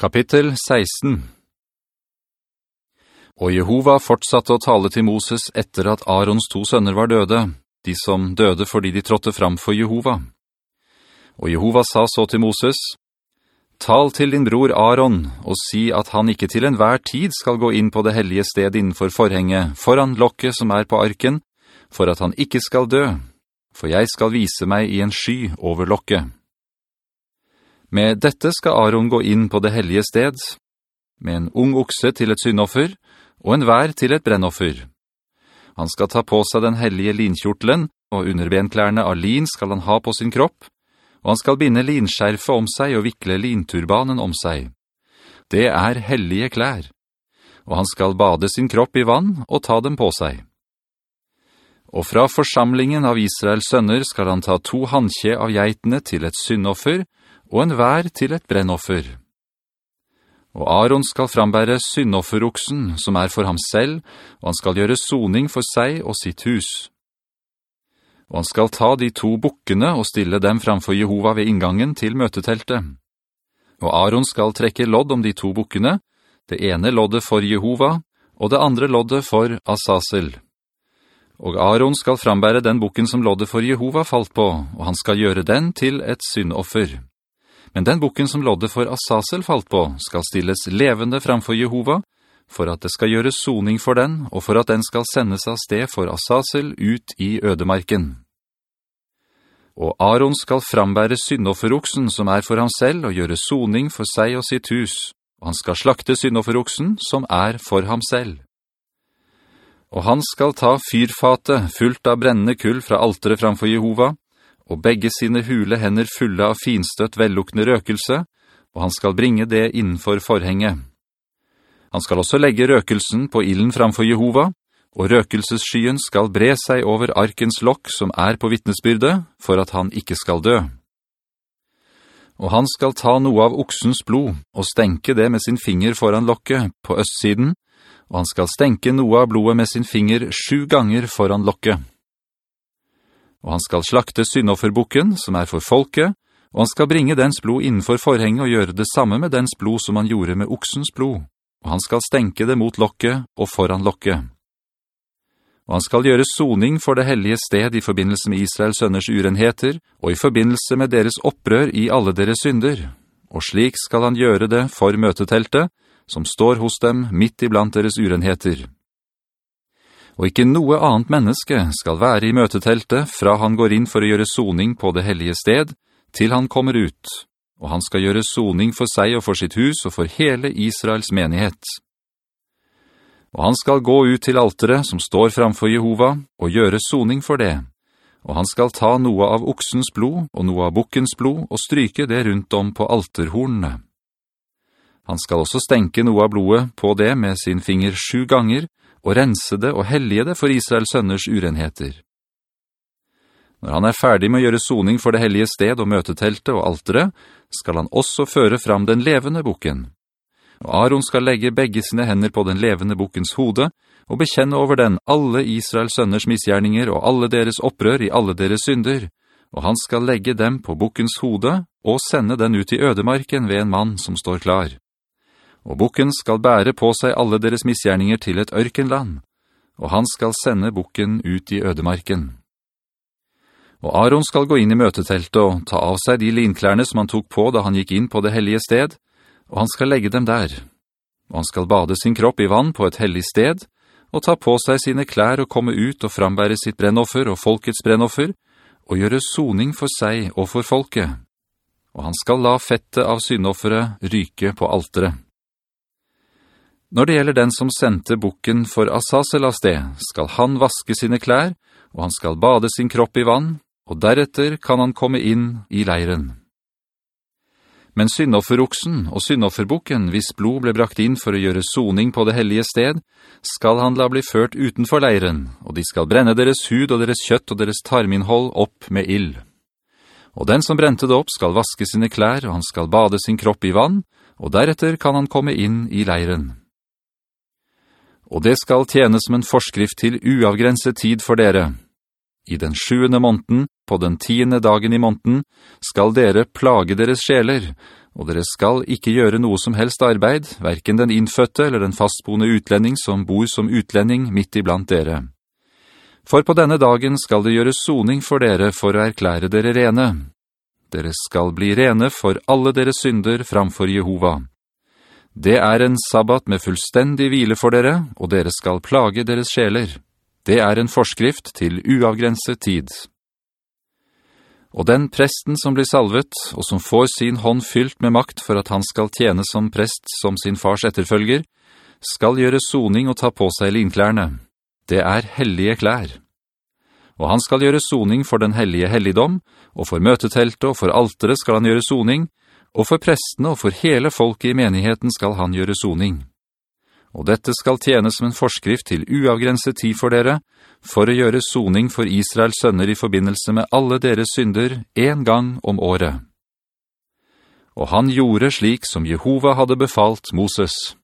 Kapittel 16 Og Jehova fortsatte å tale til Moses etter at Arons to sønner var døde, de som døde fordi de trådte fram for Jehova. Og Jehova sa så til Moses, «Tal til din bror Aron, og si at han ikke til enhver tid skal gå inn på det hellige sted innenfor forhenget, foran lokket som er på arken, for at han ikke skal dø, for jeg skal vise meg i en sky over lokket.» Med dette skal Aaron gå inn på det hellige sted, med en ung okse til et syndoffer, og en vær til et brennoffer. Han skal ta på seg den hellige linkjortelen, og underbenklærne av lin skal han ha på sin kropp, og han skal binde linskjerfe om seg og vikle linturbanen om seg. Det er hellige klær, og han skal bade sin kropp i vann og ta dem på seg. Og fra forsamlingen av Israels sønner skal han ta to handkje av geitene til et syndoffer, og en vær til et brennoffer. Og Aaron skal frambære syndofferoksen, som er for ham selv, og han skal gjøre soning for seg og sitt hus. Og han skal ta de to bukkene og stille dem framfor Jehova ved inngangen til møteteltet. Og Aaron skal trekke lodd om de to bukkene, det ene loddet for Jehova, og det andre loddet for Asasel. Og Aaron skal frambære den bukken som loddet for Jehova falt på, og han skal gjøre den til et syndoffer. Men den boken som lodde for Assasel falt på, skal stilles levende framfor Jehova, for at det skal gjøres soning for den, og for at den skal sendes av sted for Assasel ut i ødemarken. Og Aaron skal frambære syndofferoksen som er for ham selv, og gjøre soning for seg og sitt hus, og han skal slakte syndofferoksen som er for ham selv. Og han skal ta fyrfate fullt av brennende kull fra altere framfor Jehova, og begge sine hule hender fulle av finstøtt vellukkende røkelse, og han skal bringe det innenfor forhenget. Han skal også legge røkelsen på illen framfor Jehova, og røkelsesskyen skal bre seg over arkens lokk som er på vittnesbyrde, for at han ikke skal dø. Og han skal ta noe av oksens blod, og stenke det med sin finger foran lokket på østsiden, og han skal stenke noe av blodet med sin finger sju ganger foran lokket og han skal slakte syndofferbukken, som er for folket, og han skal bringe dens blod innenfor forhenget og gjøre det samme med dens blod som han gjorde med oksens blod, og han skal stenke det mot lokket og foran lokket. Og han skal gjøre soning for det hellige sted i forbindelse med Israels sønners urenheter, og i forbindelse med deres opprør i alle deres synder, og slik skal han gjøre det for møteteltet, som står hos dem midt iblant deres urenheter.» Og ikke noe annet menneske skal være i møteteltet fra han går inn for å gjøre soning på det hellige sted, til han kommer ut, og han skal gjøre soning for seg og for sitt hus og for hele Israels menighet. Og han skal gå ut til altere som står framfor Jehova, og gjøre soning for det, og han skal ta noe av oksens blod og noe av bukkens blod og stryke det rundt om på alterhornene. Han skal også stenke noe av blodet på det med sin finger sju ganger, og rense det og hellige det for Israels sønners urenheter. Når han er ferdig med å gjøre soning for det hellige sted og møteteltet og altere, skal han også føre fram den levende boken. Og Aaron skal legge begge sine hender på den levende bokens hode, og bekjenne over den alle Israels sønners misgjerninger og alle deres opprør i alle deres synder, og han skal legge dem på bokens hode og sende den ut i ødemarken ved en mann som står klar og bukken skal bære på seg alle deres misgjerninger til et ørkenland, og han skal sende bukken ut i ødemarken. Og Aaron skal gå inn i møteteltet og ta av seg de linklærne som han tok på da han gikk inn på det hellige sted, og han skal legge dem der. Og han skal bade sin kropp i vann på et hellig sted, og ta på seg sine klær og komme ut og frambære sitt brennoffer og folkets brennoffer, og gjøre soning for seg og for folket. Og han skal la fettet av syndoffere ryke på altere. Når det gjelder den som sendte bukken for Asasel av sted, skal han vaske sine klær, og han skal bade sin kropp i vann, og deretter kan han komme inn i leiren. Men syndofferoksen og syndofferbukken, hvis blod ble brakt inn for å gjøre soning på det hellige sted, skal han la bli ført utenfor leiren, og de skal brenne deres hud og deres kjøtt og deres tarminnhold opp med ill. Og den som brente det opp skal vaske sine klær, og han skal bade sin kropp i vann, og deretter kan han komme inn i leiren og det skal tjene som en forskrift til uavgrenset tid for dere. I den sjuende måneden, på den tiende dagen i måneden, skal dere plage deres sjeler, og dere skal ikke gjøre noe som helst arbeid, hverken den innføtte eller den fastboende utlending som bor som utlending midt iblant dere. For på denne dagen skal det gjøres soning for dere for å erklære dere rene. Dere skal bli rene for alle deres synder framfor Jehova. Det er en sabbat med fullstendig hvile for dere, og dere skal plage deres sjeler. Det er en forskrift til uavgrenset tid. Og den presten som blir salvet, og som får sin hånd fylt med makt for at han skal tjene som prest som sin fars etterfølger, skal gjøre soning og ta på seg linklærne. Det er hellige klær. Og han skal gjøre soning for den hellige helligdom, og for møteteltet og for altere skal han gjøre soning, og for prestene og for hele folket i menigheten skal han gjøre soning og dette skal tjene som en forskrift til uavgrenset tid for dere, for å gjøre soning for Israels sønner i forbindelse med alle deres synder en gang om året. Og han gjorde slik som Jehova hadde befalt Moses.